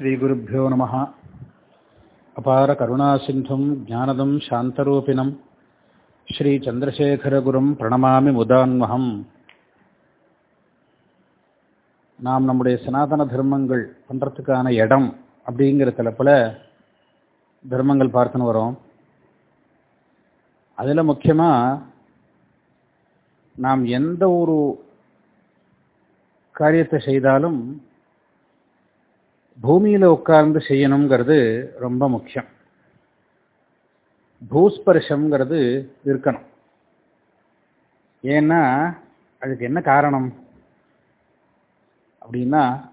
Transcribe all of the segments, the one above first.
ஸ்ரீகுருப்போ நம. அபார கருணாசிந்தும் ஜானதம் சாந்தரூபிணம். ஸ்ரீ சந்திரசேகரகுரும் பிரணமாமி முதான்மகம். நாம் நம்முடைய சனாதன தர்மங்கள் பண்ணுறதுக்கான இடம் அப்படிங்கிற தலைப்பில் தர்மங்கள் பார்த்துன்னு வரோம். அதில் முக்கியமாக நாம் எந்த ஒரு காரியத்தை செய்தாலும் பூமியில் உட்கார்ந்து செய்யணுங்கிறது ரொம்ப முக்கியம். பூஸ்பர்ஷங்கிறது இருக்கணும். ஏன்னா அதுக்கு என்ன காரணம்? அப்படின்னா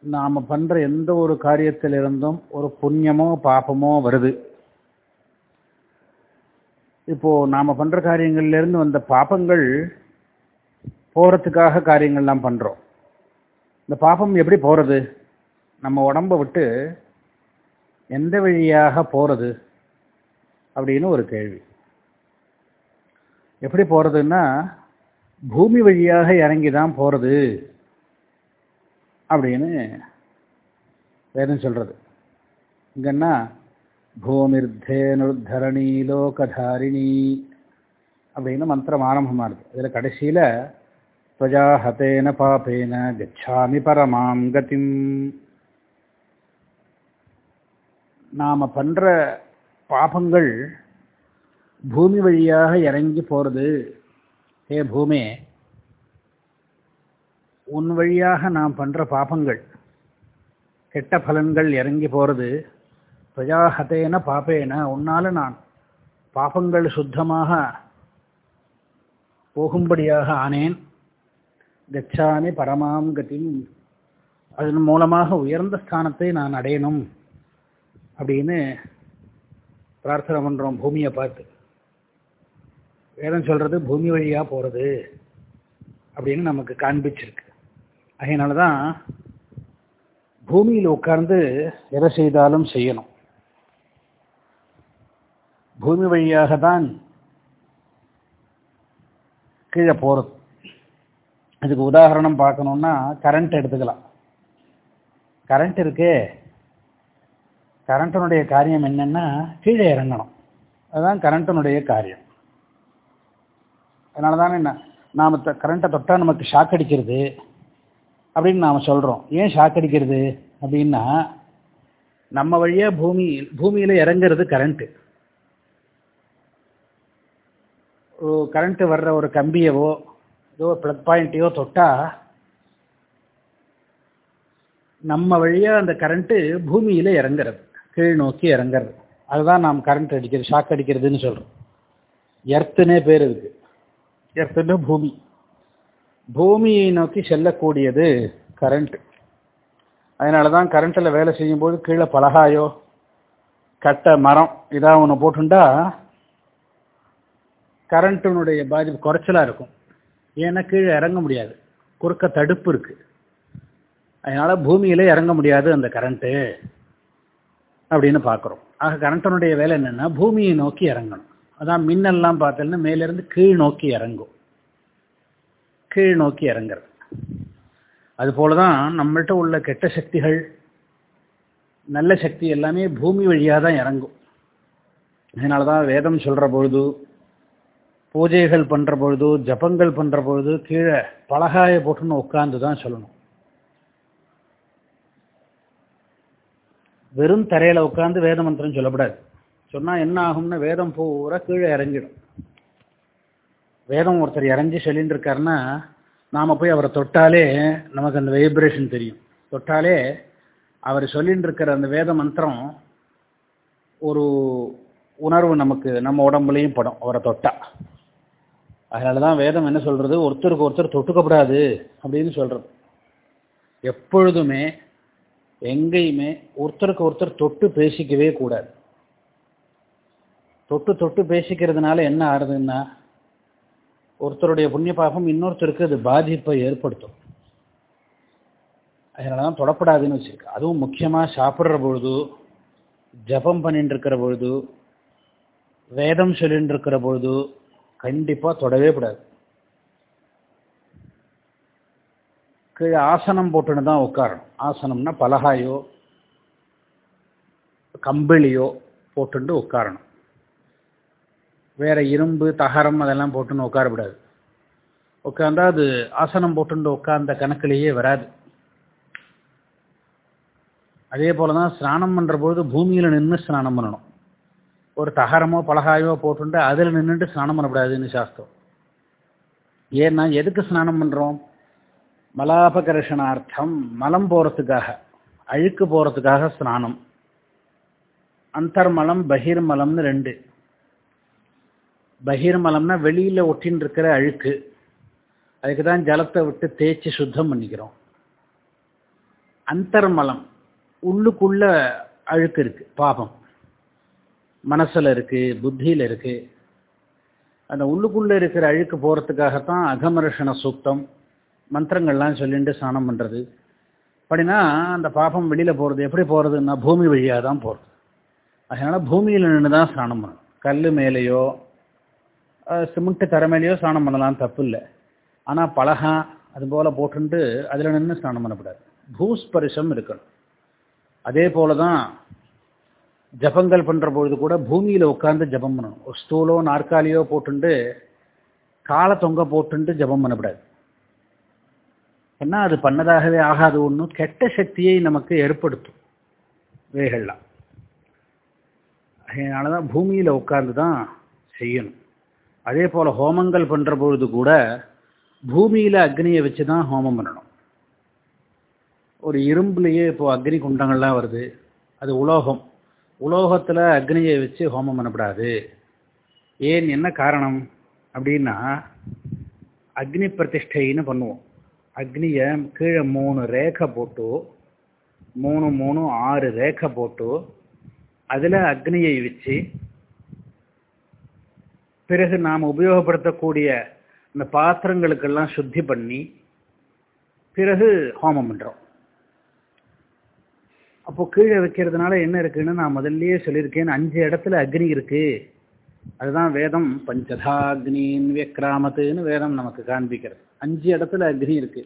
நாம் பண்ணுற எந்த ஒரு காரியத்திலிருந்தும் ஒரு புண்ணியமோ பாப்பமோ வருது. இப்போது நாம் பண்ணுற காரியங்கள்லேருந்து வந்த பாப்பங்கள் போகிறதுக்காக காரியங்கள்லாம் பண்ணுறோம் இந்த பாப்பம் எப்படி போகிறது நம்ம உடம்பை விட்டு எந்த வழியாக போகிறது அப்படின்னு ஒரு கேள்வி. எப்படி போகிறதுன்னா பூமி வழியாக இறங்கி தான் போகிறது அப்படின்னு வேதம் சொல்கிறது இங்கன்னா பூமிர்தேனுர்தரணி லோகதாரிணி அப்படின்னு மந்திரம் ஆரம்பமாகுது இதில் கடைசியில் துவஜா ஹதேன பாபேன கச்சாமி பரமாம் கதிம். நாம் பண்ணுற பாபங்கள் பூமி வழியாக இறங்கி போகிறது ஹே பூமே உன் வழியாக நாம் பண்ணுற பாபங்கள் கெட்ட பலன்கள் இறங்கி போகிறது பிரஜாஹதேன பாப்பேன உன்னால் நான் பாபங்கள் சுத்தமாக போகும்படியாக ஆனேன். கச்சாமி பரமாம் கதிம். அதன் மூலமாக உயர்ந்த ஸ்தானத்தை நான் அடையணும். அப்படின்னு பிரார்த்தனை பண்ணுறோம் பூமியை பார்த்து. வேதம் சொல்கிறது பூமி வழியாக போகிறது அப்படின்னு நமக்கு காண்பிச்சிருக்கு. அதனால தான் பூமியில் உட்கார்ந்து எதை செய்தாலும் செய்யணும். பூமி வழியாக தான் கீழே போகிறது இதுக்கு உதாரணம் பார்க்கணுன்னா கரண்ட் எடுத்துக்கலாம். கரண்ட் இருக்கே. கரண்ட்டினுடைய காரியம் என்னென்னா கீழே இறங்கணும். அதுதான் கரண்ட்டினுடைய காரியம். அதனால தானே என்ன நாம் கரண்ட்டை தொட்டால் நமக்கு ஷாக் அடிக்கிறது அப்படின்னு நாம் சொல்கிறோம் ஏன் ஷாக் அடிக்கிறது அப்படின்னா நம்ம வழியாக பூமி பூமியில் இறங்குறது கரண்ட்டு கரண்ட்டு வர்ற ஒரு கம்பியவோ ஏதோ ப்ளக் பாயிண்ட்டையோ தொட்டால் நம்ம வழியாக அந்த கரண்ட்டு பூமியில் இறங்குறது. கீழ் நோக்கி இறங்குறது. அதுதான் நாம் கரண்ட் அடிக்கிறது ஷாக் அடிக்கிறதுன்னு சொல்கிறோம் எர்த்துனே பேர் இருக்கு. எர்த்துன்னு பூமி. பூமியை நோக்கி செல்லக்கூடியது கரண்ட் அதனால தான் கரண்ட்டில் வேலை செய்யும்போது கீழே பலகாயோ கட்டை மரம் இதாக ஒன்று போட்டுண்டா கரண்ட்டினுடைய பாதிப்பு குறைச்சலாக இருக்கும். ஏன்னா கீழே இறங்க முடியாது. குறுக்க தடுப்பு இருக்குது அதனால் பூமியில் இறங்க முடியாது அந்த கரண்ட்டு அப்படின்னு பார்க்குறோம். ஆக கரண்ட்டனுடைய வேலை என்னென்னா பூமியை நோக்கி இறங்கணும். அதான் மின்னல்லாம் பார்த்தோன்னா மேலேருந்து கீழ் நோக்கி இறங்கும். கீழ் நோக்கி இறங்குறது. அதுபோல தான் நம்மள்கிட்ட உள்ள கெட்ட சக்திகள் நல்ல சக்தி எல்லாமே பூமி வழியாக தான் இறங்கும். அதனால தான் வேதம் சொல்கிற பொழுது பூஜைகள் பண்ணுற பொழுது ஜபங்கள் பண்ணுற பொழுது கீழே பலகாய போட்டுன்னு உட்காந்து தான் சொல்லணும். வெறும் தரையில் உட்காந்து வேத மந்திரம் சொல்லப்படாது. சொன்னால் என்ன ஆகும்னா வேதம் பூரா கீழே இறங்கிடும். வேதம் ஒருத்தர் இறங்கி சொல்லிட்டு இருக்காருன்னா நாம் போய் அவரை தொட்டாலே நமக்கு அந்த வைப்ரேஷன் தெரியும். தொட்டாலே அவர் சொல்லிட்டு இருக்கிற அந்த வேத மந்திரம் ஒரு உணர்வு நமக்கு நம்ம உடம்புலையும் படும் அவரை தொட்டா. அதனால தான் வேதம் என்ன சொல்கிறது ஒருத்தருக்கு ஒருத்தர் தொட்டுக்கப்படாது அப்படின்னு சொல்கிறது எப்பொழுதுமே எங்கேயுமே ஒருத்தருக்கு ஒருத்தர் தொட்டு பேசிக்கவே கூடாது. தொட்டு தொட்டு பேசிக்கிறதுனால என்ன ஆறுதுன்னா ஒருத்தருடைய புண்ணிய பாபம் இன்னொருத்தருக்கு அது பாதிப்பை ஏற்படுத்தும். அதனால தான் தொடப்படாதுன்னு வச்சுருக்கு. அதுவும் முக்கியமாக சாப்பிட்ற பொழுது ஜபம் பண்ணிட்டு இருக்கிற பொழுது வேதம் சொல்லிட்டு இருக்கிற பொழுது கண்டிப்பாக தொடவே கூடாது. கீழே ஆசனம் போட்டுன்னு தான் உட்காரணும். ஆசனம்னா பலகாயோ கம்பளியோ போட்டுண்டு உட்காரணும். வேற இரும்பு தகரம் அதெல்லாம் போட்டுன்னு உட்காரக்கூடாது உட்காந்தா அது ஆசனம் போட்டுண்டு உட்கார்ந்த கணக்கிலேயே வராது. அதே போல் தான் ஸ்நானம் பண்ணுற பொழுது பூமியில் நின்று ஸ்நானம் பண்ணணும். ஒரு தகரமோ பலகாயோ போட்டுண்டு அதில் நின்றுட்டு ஸ்நானம் பண்ணக்கூடாதுன்னு சாஸ்திரம். ஏன்னா எதுக்கு ஸ்நானம் பண்ணுறோம் மலாபகர்ஷனார்த்தம் மலம் போகிறதுக்காக அழுக்கு போகிறதுக்காக ஸ்நானம். அந்தர்மலம் பகிர்மலம்னு ரெண்டு. பகிர்மலம்னா வெளியில் ஒட்டின்னு இருக்கிற அழுக்கு. அதுக்கு தான் ஜலத்தை விட்டு தேய்ச்சி சுத்தம் பண்ணிக்கிறோம். அந்தர்மலம் உள்ளுக்குள்ள அழுக்கு இருக்கு பாபம். மனசுல இருக்கு புத்தியில இருக்கு. அந்த உள்ளுக்குள்ள இருக்கிற அழுக்கு போகிறதுக்காகத்தான் அகமர்ஷண சுத்தம் மந்திரங்கள்லாம் சொல்லிட்டு ஸ்நானம் பண்ணுறது அப்படின்னா அந்த பாபம் வெளியில் போகிறது எப்படி போகிறதுன்னா பூமி வழியாக தான் போகிறது அதனால் பூமியில் நின்று தான் ஸ்நானம் பண்ணணும். கல் மேலேயோ சிமெண்ட்டு தர மேலேயோ ஸ்நானம் பண்ணலாம் தப்பு இல்லை ஆனால் பலகா அது போல் போட்டுட்டு அதில் நின்று ஸ்நானம் பண்ணக்கூடாது. பூஸ்பரிசம் இருக்கணும். அதே போல தான் ஜபங்கள் பண்ணுற பொழுது கூட பூமியில் உட்காந்து ஜபம் பண்ணணும். ஒரு ஸ்டூலோ நாற்காலியோ போட்டுண்டு காலை தொங்க போட்டுண்டு ஜபம் பண்ணக்கூடாது. ஏன்னா அது பண்ணதாகவே ஆகாது ஒன்றும் கெட்ட சக்தியை நமக்கு ஏற்படுத்தும். இவைகள்லாம். அதனால தான் பூமியில் உட்கார்ந்து தான் செய்யணும். அதே போல் ஹோமங்கள் பண்ணுற பொழுது கூட பூமியில் அக்னியை வச்சு தான் ஹோமம் பண்ணணும். ஒரு இரும்புலேயே இப்போது அக்னி குண்டங்கள்லாம் வருது. அது உலோகம். உலோகத்தில் அக்னியை வச்சு ஹோமம் பண்ணக்கூடாது ஏன்? என்ன காரணம்? அப்படின்னா அக்னி பிரதிஷ்டைன்னு பண்ணுவோம். அக்னியை கீழே மூணு ரேகை போட்டு மூணு மூணு ஆறு ரேகை போட்டு அதில் அக்னியை வச்சு பிறகு நாம் உபயோகப்படுத்தக்கூடிய இந்த பாத்திரங்களுக்கெல்லாம் சுத்தி பண்ணி பிறகு ஹோமம் பண்ணுறோம் அப்போ கீழே வைக்கிறதுனால என்ன இருக்குன்னு நான் முதல்லயே சொல்லியிருக்கேன். அஞ்சு இடத்துல அக்னி இருக்கு. அதுதான் வேதம் பஞ்சதாக்னின் வியக்ராமத்துன்னு வேதம் நமக்கு காண்பிக்கிறது. அஞ்சு இடத்துல அக்னி இருக்கு.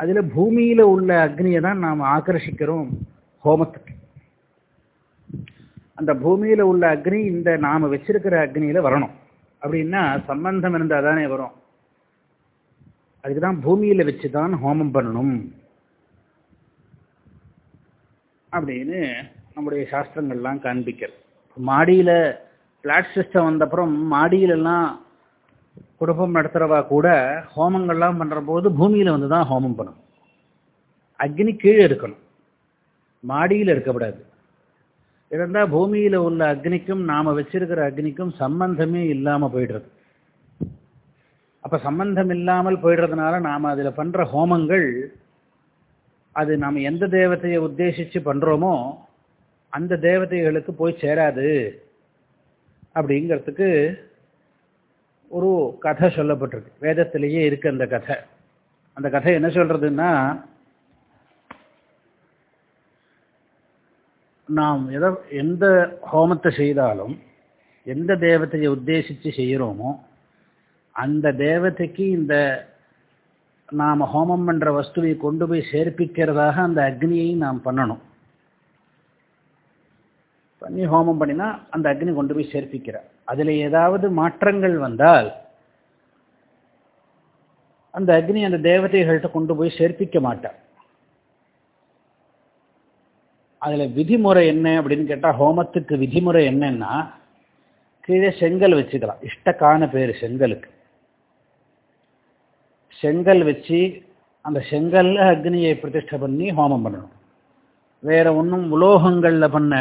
அதுல பூமியில உள்ள அக்னியை தான் நாம் ஆக்கர்ஷிக்கிறோம் ஹோமத்துக்கு. அந்த பூமியில உள்ள அக்னி இந்த நாம வச்சிருக்கிற அக்னியில வரணும். அப்படின்னா சம்பந்தம் இருந்தால் தானே வரும். அதுக்கு தான் பூமியில வச்சு தான் ஹோமம் பண்ணணும். அப்படின்னு நம்முடைய சாஸ்திரங்கள்லாம் காண்பிக்கிறது. மாடியில பிளாட் சிஸ்டம் வந்தப்புறம் மாடியிலெல்லாம் குடும்பம் நடத்துறவா கூட ஹோமங்கள்லாம் பண்ற போது பூமியில வந்து தான் ஹோமம் பண்ணணும். அக்னி கீழே இருக்கணும். மாடியில் இருக்கக்கூடாது. இருந்தால் பூமியில் உள்ள அக்னிக்கும் நாம் வச்சிருக்கிற அக்னிக்கும் சம்பந்தமே இல்லாமல் போயிடுறது. அப்போ சம்பந்தம் இல்லாமல் போயிடுறதுனால நாம் அதில் பண்ணுற ஹோமங்கள் அது நாம் எந்த தேவத்தையை உத்தேசித்து பண்ணுறோமோ அந்த தேவதைகளுக்கு போய் சேராது. அப்படிங்கிறதுக்கு ஒரு கதை சொல்லப்பட்டிருக்கு. வேதத்திலேயே இருக்கு அந்த கதை. அந்த கதை என்ன சொல்றதுன்னா நாம் எதை எந்த ஹோமத்தை செய்தாலும் எந்த தேவத்தையை உத்தேசித்து செய்கிறோமோ அந்த தேவதைக்கு இந்த நாம் ஹோமம் பண்ணுற வஸ்துவை கொண்டு போய் சேர்ப்பிக்கிறதாக அந்த அக்னியை நாம் பண்ணணும். பண்ணி ஹோமம் பண்ணினா அந்த அக்னி கொண்டு போய் சேர்ப்பிக்கிறார். அதில் ஏதாவது மாற்றங்கள் வந்தால் அந்த அக்னி அந்த தேவதைகள்கிட்ட கொண்டு போய் சேர்ப்பிக்க மாட்டார். அதில் விதிமுறை என்ன அப்படின்னு கேட்டால் ஹோமத்துக்கு விதிமுறை என்னன்னா கீழே செங்கல் வச்சுக்கலாம். இஷ்டக்கான பேர் செங்கலுக்கு. செங்கல் வச்சு அந்த செங்கல்ல அக்னியை பிரதிஷ்டை பண்ணி ஹோமம் பண்ணணும். வேற ஒன்றும் உலோகங்களில் பண்ண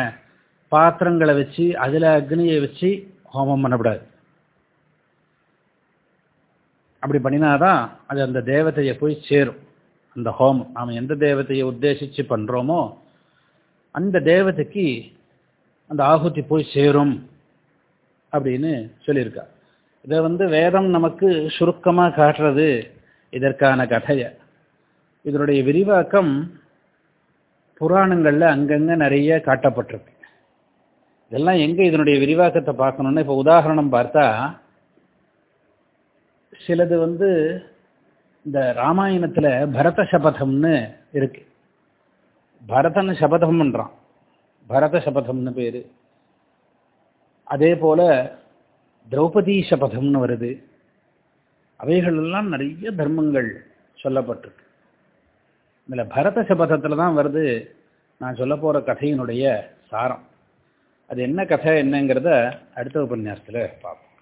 பாத்திரங்களை வச்சு அதில் அக்னியை வச்சு ஹோமம் பண்ணக்கூடாது. அப்படி பண்ணினாதான் அது அந்த தேவதையை போய் சேரும். அந்த ஹோமம். நாம் எந்த தேவதையை உத்தேசித்து பண்ணுறோமோ அந்த தேவதைக்கு அந்த ஆகுதி போய் சேரும் அப்படின்னு சொல்லியிருக்கா இதை வந்து வேதம் நமக்கு சுருக்கமாக காட்டுறது இதற்கான கதையை. இதனுடைய விரிவாக்கம் புராணங்களில் அங்கங்கே நிறைய காட்டப்பட்டிருக்கு. இதெல்லாம் எங்கே இதனுடைய விரிவாக்கத்தை பார்க்கணும்னு இப்போ உதாரணம் பார்த்தா சிலது வந்து இந்த ராமாயணத்தில் பரத சபதம்னு இருக்கு. பரதன் சபதம் பண்ணுறான் பரத சபதம்னு பேர். அதே போல திரௌபதி சபதம்னு வருது. அவைகளெல்லாம் நிறைய தர்மங்கள் சொல்லப்பட்டிருக்கு. இதில் பரத சபதத்தில் தான் வருது நான் சொல்ல போகிற கதையினுடைய சாரம். அது என்ன கதை என்னங்கிறத அடுத்த உபன்யாசத்தில் பார்ப்போம்.